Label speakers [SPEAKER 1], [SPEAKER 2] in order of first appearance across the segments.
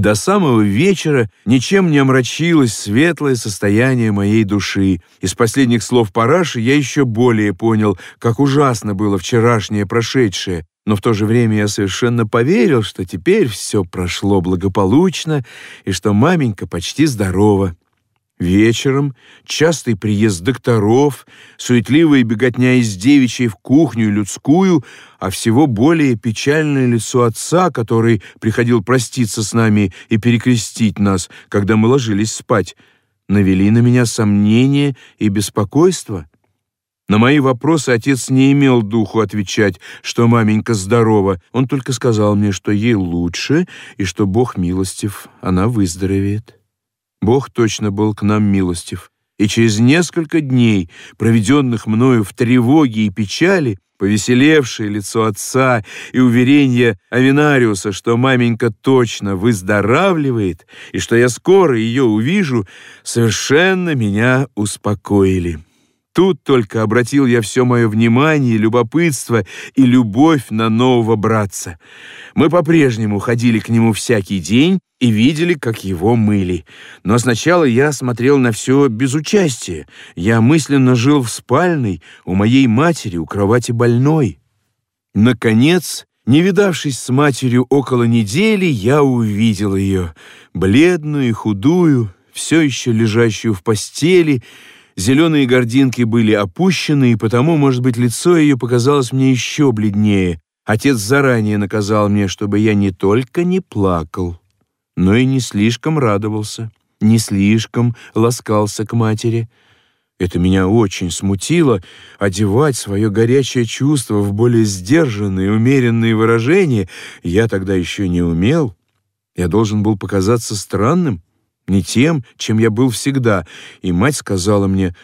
[SPEAKER 1] До самого вечера ничем не омрачилось светлое состояние моей души. Из последних слов Параши я еще более понял, как ужасно было вчерашнее прошедшее, но в то же время я совершенно поверил, что теперь все прошло благополучно и что маменька почти здорова. Вечером частый приезд докторов, суетливая беготня из девичьей в кухню людскую, а всего более печальное лицо отца, который приходил проститься с нами и перекрестить нас, когда мы ложились спать, навели на меня сомнения и беспокойство. На мои вопросы отец не имел духу отвечать, что маменька здорова. Он только сказал мне, что ей лучше и что Бог милостив, она выздоровеет. Бог точно был к нам милостив, и через несколько дней, проведенных мною в тревоге и печали, повеселевшее лицо отца и уверение Авинариуса, что маменька точно выздоравливает и что я скоро ее увижу, совершенно меня успокоили. Тут только обратил я все мое внимание, любопытство и любовь на нового братца. Мы по-прежнему ходили к нему всякий день и видели, как его мыли. Но сначала я смотрел на все без участия. Я мысленно жил в спальной у моей матери у кровати больной. Наконец, не видавшись с матерью около недели, я увидел ее, бледную и худую, все еще лежащую в постели, Зеленые гординки были опущены, и потому, может быть, лицо ее показалось мне еще бледнее. Отец заранее наказал мне, чтобы я не только не плакал, но и не слишком радовался, не слишком ласкался к матери. Это меня очень смутило, одевать свое горячее чувство в более сдержанные, умеренные выражения я тогда еще не умел. Я должен был показаться странным, не тем, чем я был всегда, и мать сказала мне,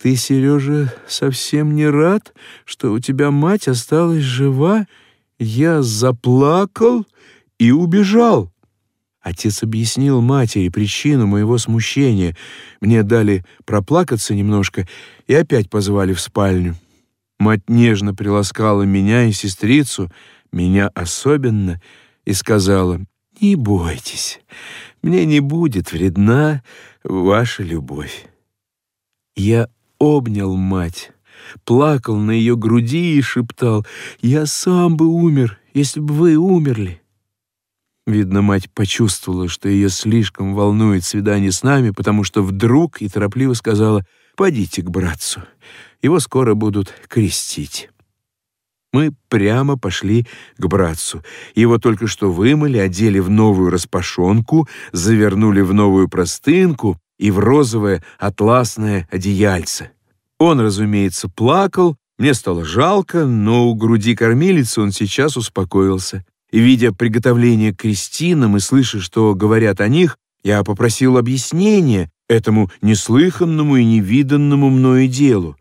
[SPEAKER 1] «Ты, Сережа, совсем не рад, что у тебя мать осталась жива?» Я заплакал и убежал. Отец объяснил матери причину моего смущения. Мне дали проплакаться немножко и опять позвали в спальню. Мать нежно приласкала меня и сестрицу, меня особенно, и сказала, «Не бойтесь, мне не будет вредна ваша любовь. Я обнял мать, плакал на ее груди и шептал, «Я сам бы умер, если бы вы умерли». Видно, мать почувствовала, что ее слишком волнует свидание с нами, потому что вдруг и торопливо сказала, «Пойдите к братцу, его скоро будут крестить». Мы прямо пошли к братцу. Его только что вымыли, одели в новую распашонку, завернули в новую простынку и в розовое атласное одеяльце. Он, разумеется, плакал, мне стало жалко, но у груди кормилицы он сейчас успокоился. Видя приготовление к крестинам и слыша, что говорят о них, я попросил объяснения этому неслыханному и невиданному мною делу.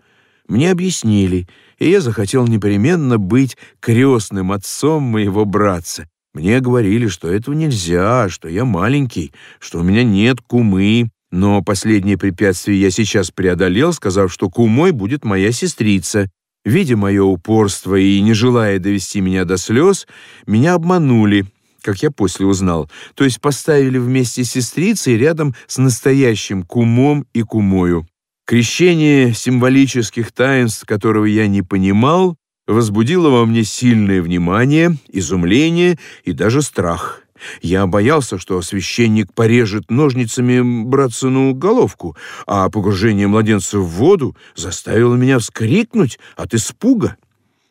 [SPEAKER 1] Мне объяснили — и я захотел непременно быть крестным отцом моего братца. Мне говорили, что этого нельзя, что я маленький, что у меня нет кумы, но последнее препятствие я сейчас преодолел, сказав, что кумой будет моя сестрица. Видя мое упорство и не желая довести меня до слез, меня обманули, как я после узнал, то есть поставили вместе с сестрицей рядом с настоящим кумом и кумою. Крещение символических таинств, которого я не понимал, возбудило во мне сильное внимание, изумление и даже страх. Я боялся, что священник порежет ножницами братцыну головку, а погружение младенца в воду заставило меня вскрикнуть от испуга.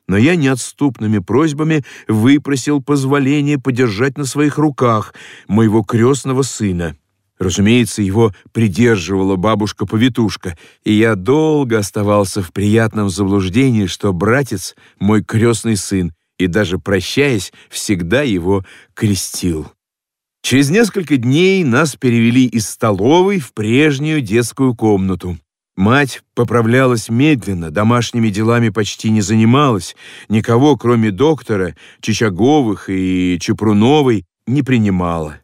[SPEAKER 1] Но я неотступными просьбами выпросил позволение подержать на своих руках моего крестного сына. Разумеется, его придерживала бабушка-повитушка, и я долго оставался в приятном заблуждении, что братец — мой крестный сын, и даже прощаясь, всегда его крестил. Через несколько дней нас перевели из столовой в прежнюю детскую комнату. Мать поправлялась медленно, домашними делами почти не занималась, никого, кроме доктора, Чичаговых и Чепруновой, не принимала.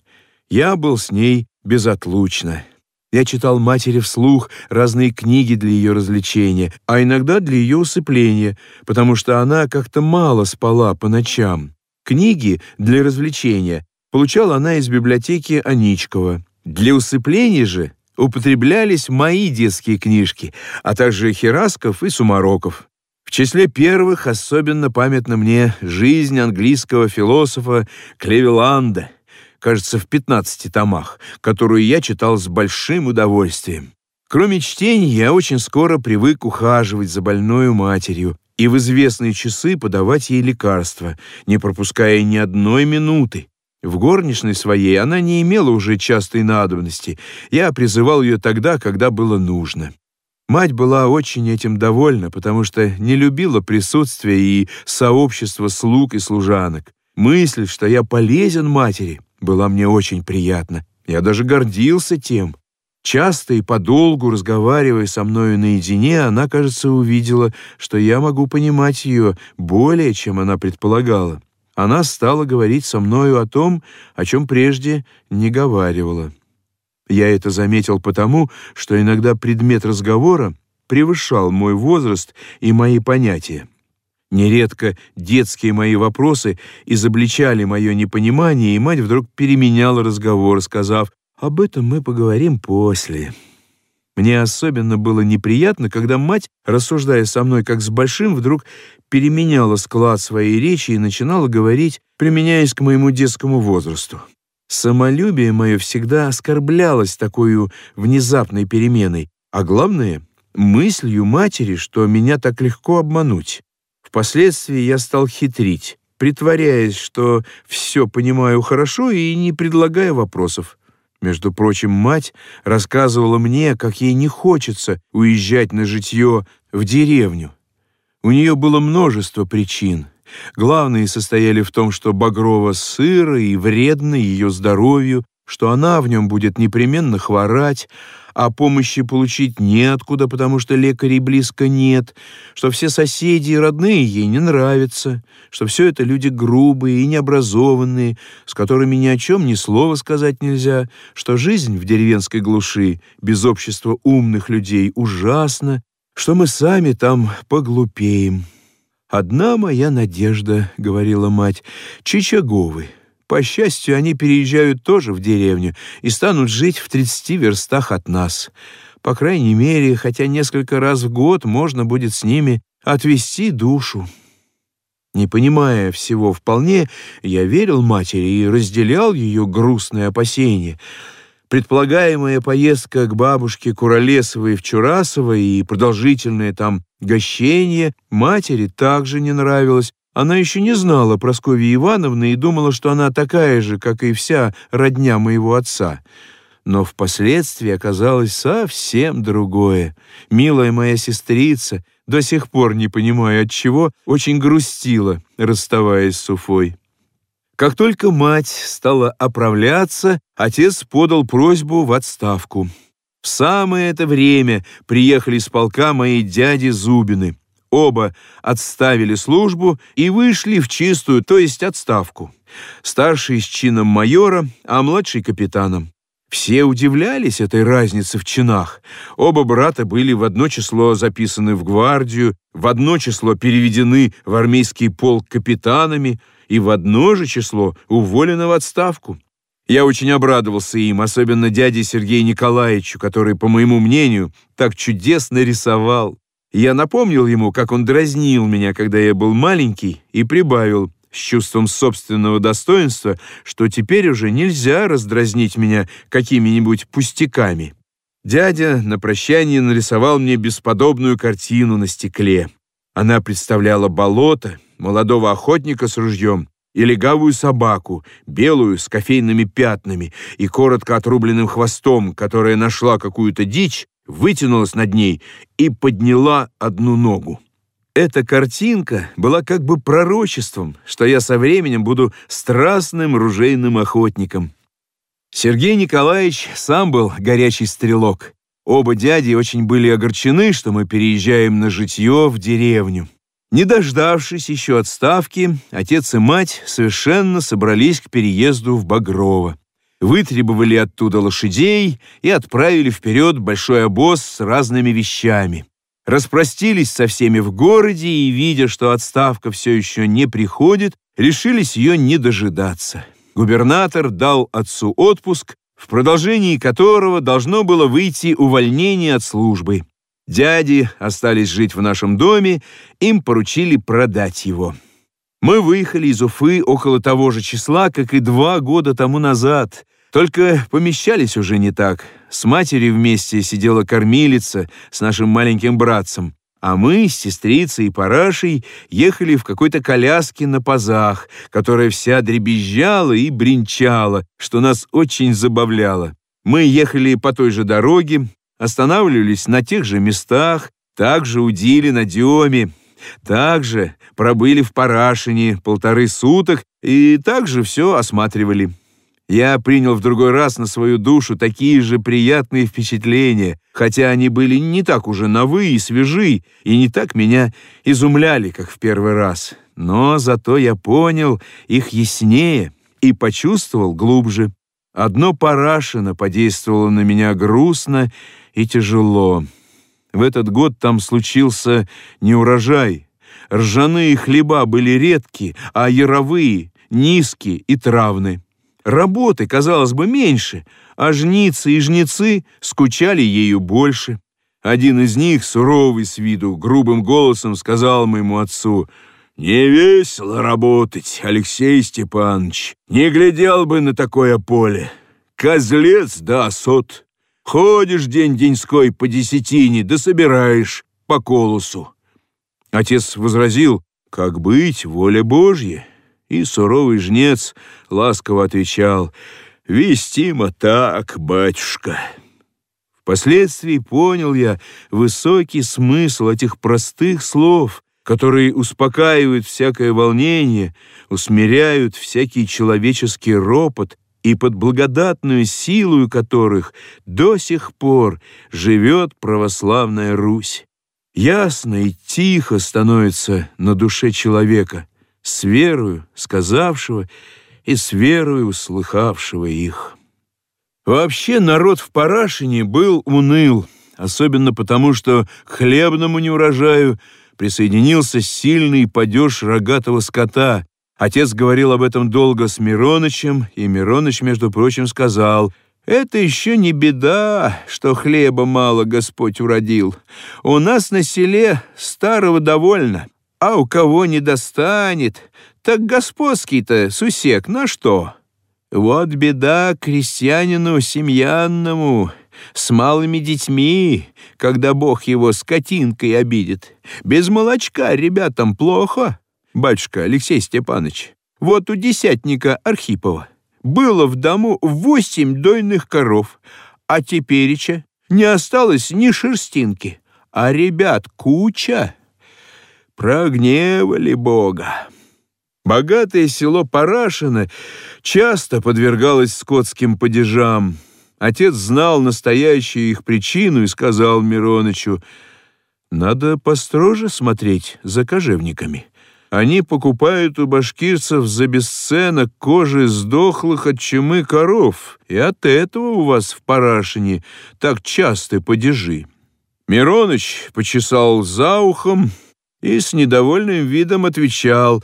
[SPEAKER 1] Я был с ней безотлучно. Я читал матери вслух разные книги для ее развлечения, а иногда для ее усыпления, потому что она как-то мало спала по ночам. Книги для развлечения получала она из библиотеки Аничкова. Для усыпления же употреблялись мои детские книжки, а также Херасков и Сумароков. В числе первых особенно памятна мне жизнь английского философа Клевеланда, кажется, в 15 томах, которую я читал с большим удовольствием. Кроме чтений, я очень скоро привык ухаживать за больной матерью и в известные часы подавать ей лекарства, не пропуская ни одной минуты. В горничной своей она не имела уже частой надобности. Я призывал ее тогда, когда было нужно. Мать была очень этим довольна, потому что не любила присутствия и сообщества слуг и служанок. Мысль, что я полезен матери, была мне очень приятна. Я даже гордился тем. Часто и подолгу разговаривая со мною наедине, она, кажется, увидела, что я могу понимать ее более, чем она предполагала. Она стала говорить со мною о том, о чем прежде не говаривала. Я это заметил потому, что иногда предмет разговора превышал мой возраст и мои понятия. Нередко детские мои вопросы изобличали мое непонимание, и мать вдруг переменяла разговор, сказав об этом мы поговорим после. Мне особенно было неприятно, когда мать, рассуждая со мной как с большим, вдруг переменяла склад своей речи и начинала говорить, применяясь к моему детскому возрасту. Самолюбие мое всегда оскорблялось такой внезапной переменой, а главное — мыслью матери, что меня так легко обмануть. Впоследствии я стал хитрить, притворяясь, что все понимаю хорошо и не предлагая вопросов. Между прочим, мать рассказывала мне, как ей не хочется уезжать на житье в деревню. У нее было множество причин. Главные состояли в том, что Багрова сыро и вредно ее здоровью, что она в нем будет непременно хворать, а помощи получить неоткуда, потому что лекарей близко нет, что все соседи и родные ей не нравятся, что все это люди грубые и необразованные, с которыми ни о чем ни слова сказать нельзя, что жизнь в деревенской глуши без общества умных людей ужасна, что мы сами там поглупеем. «Одна моя надежда», — говорила мать, — «Чичаговы». По счастью, они переезжают тоже в деревню и станут жить в 30 верстах от нас. По крайней мере, хотя несколько раз в год можно будет с ними отвести душу. Не понимая всего вполне, я верил матери и разделял ее грустные опасения. Предполагаемая поездка к бабушке Куролесовой в Чурасово и продолжительное там гощение матери также не нравилось, она еще не знала Прасковьи Ивановны и думала, что она такая же, как и вся родня моего отца. Но впоследствии оказалось совсем другое. Милая моя сестрица, до сих пор не понимая от чего, очень грустила, расставаясь с Уфой. Как только мать стала оправляться, отец подал просьбу в отставку. В самое это время приехали с полка мои дяди Зубины. Оба отставили службу и вышли в чистую, то есть отставку. Старший с чином майора, а младший капитаном. Все удивлялись этой разнице в чинах. Оба брата были в одно число записаны в гвардию, в одно число переведены в армейский полк капитанами и в одно же число уволены в отставку. Я очень обрадовался им, особенно дяде Сергею Николаевичу, который, по моему мнению, так чудесно рисовал. Я напомнил ему, как он дразнил меня, когда я был маленький, и прибавил с чувством собственного достоинства, что теперь уже нельзя раздразнить меня какими-нибудь пустяками. Дядя на прощание нарисовал мне бесподобную картину на стекле. Она представляла болото, молодого охотника с ружьем и легавую собаку, белую, с кофейными пятнами и коротко отрубленным хвостом, которая нашла какую-то дичь вытянулась над ней и подняла одну ногу. Эта картинка была как бы пророчеством, что я со временем буду страстным ружейным охотником. Сергей Николаевич сам был горячий стрелок. Оба дяди очень были огорчены, что мы переезжаем на житье в деревню. Не дождавшись еще отставки, отец и мать совершенно собрались к переезду в Багрово вытребовали оттуда лошадей и отправили вперед большой обоз с разными вещами. Распростились со всеми в городе и, видя, что отставка все еще не приходит, решились ее не дожидаться. Губернатор дал отцу отпуск, в продолжении которого должно было выйти увольнение от службы. Дяди остались жить в нашем доме, им поручили продать его. Мы выехали из Уфы около того же числа, как и два года тому назад, только помещались уже не так. С матерью вместе сидела кормилица с нашим маленьким братцем, а мы с сестрицей и парашей ехали в какой-то коляске на пазах, которая вся дребезжала и бренчала, что нас очень забавляло. Мы ехали по той же дороге, останавливались на тех же местах, также удили на Деме, также пробыли в Парашине полторы суток и также все осматривали. Я принял в другой раз на свою душу такие же приятные впечатления, хотя они были не так уже новы и свежи, и не так меня изумляли, как в первый раз. Но зато я понял их яснее и почувствовал глубже. Одно Парашино подействовало на меня грустно и тяжело. В этот год там случился неурожай. Ржаные хлеба были редки, а яровые — низкие и травны. Работы, казалось бы, меньше, а жницы и жнецы скучали ею больше. Один из них, суровый с виду, грубым голосом сказал моему отцу, «Не весело работать, Алексей Степанович, не глядел бы на такое поле. Козлец да осот. Ходишь день-деньской по десятине, да собираешь по колосу». Отец возразил, «Как быть, воля Божья». И суровый жнец ласково отвечал «Вестимо так, батюшка». Впоследствии понял я высокий смысл этих простых слов, которые успокаивают всякое волнение, усмиряют всякий человеческий ропот и под благодатную силу которых до сих пор живет православная Русь. Ясно и тихо становится на душе человека — с верою сказавшего и с верою услыхавшего их. Вообще народ в Парашине был уныл, особенно потому, что к хлебному неурожаю присоединился сильный падеж рогатого скота. Отец говорил об этом долго с Миронычем, и Мироныч, между прочим, сказал — это еще не беда, что хлеба мало Господь уродил. У нас на селе старого довольно а у кого не достанет, так господский-то сусек на что? Вот беда крестьянину семьянному, с малыми детьми, когда Бог его скотинкой обидит. Без молочка ребятам плохо, батюшка Алексей Степанович. Вот у десятника Архипова было в дому восемь дойных коров, а тепереча не осталось ни шерстинки, а ребят куча прогневали Бога. Богатое село Парашино часто подвергалось скотским падежам. Отец знал настоящую их причину и сказал Миронычу, «Надо построже смотреть за кожевниками. Они покупают у башкирцев за бесценок кожи сдохлых от чумы коров, и от этого у вас в Парашине так часто падежи». Мироныч почесал за ухом, и с недовольным видом отвечал,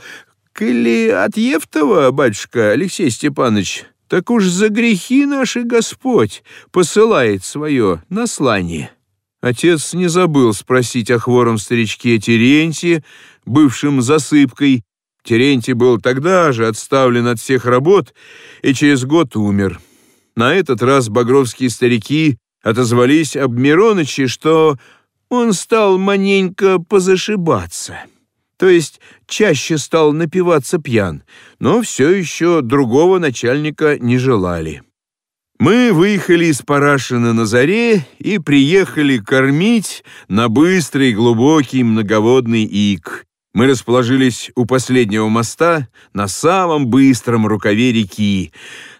[SPEAKER 1] «Коли от Евтова, батюшка Алексей Степанович, так уж за грехи наши Господь посылает свое наслание». Отец не забыл спросить о хвором старичке Терентье, бывшем засыпкой. Терентий был тогда же отставлен от всех работ и через год умер. На этот раз багровские старики отозвались об Мироныче, что он стал маненько позашибаться. То есть чаще стал напиваться пьян, но все еще другого начальника не желали. Мы выехали из Парашина на заре и приехали кормить на быстрый глубокий многоводный ик. Мы расположились у последнего моста на самом быстром рукаве реки.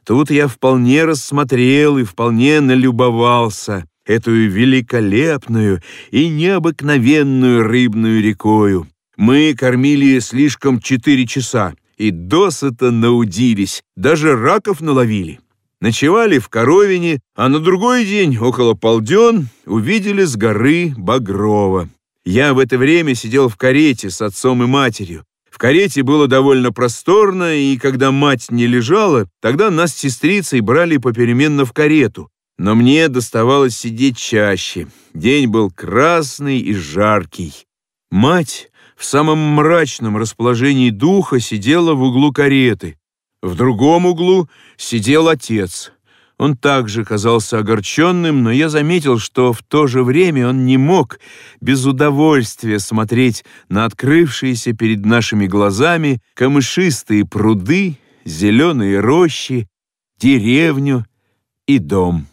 [SPEAKER 1] Тут я вполне рассмотрел и вполне налюбовался эту великолепную и необыкновенную рыбную рекою. Мы кормили слишком четыре часа и досыта наудились, даже раков наловили. Ночевали в Коровине, а на другой день, около полден, увидели с горы Багрова. Я в это время сидел в карете с отцом и матерью. В карете было довольно просторно, и когда мать не лежала, тогда нас с сестрицей брали попеременно в карету. Но мне доставалось сидеть чаще. День был красный и жаркий. Мать в самом мрачном расположении духа сидела в углу кареты. В другом углу сидел отец. Он также казался огорченным, но я заметил, что в то же время он не мог без удовольствия смотреть на открывшиеся перед нашими глазами камышистые пруды, зеленые рощи, деревню и дом.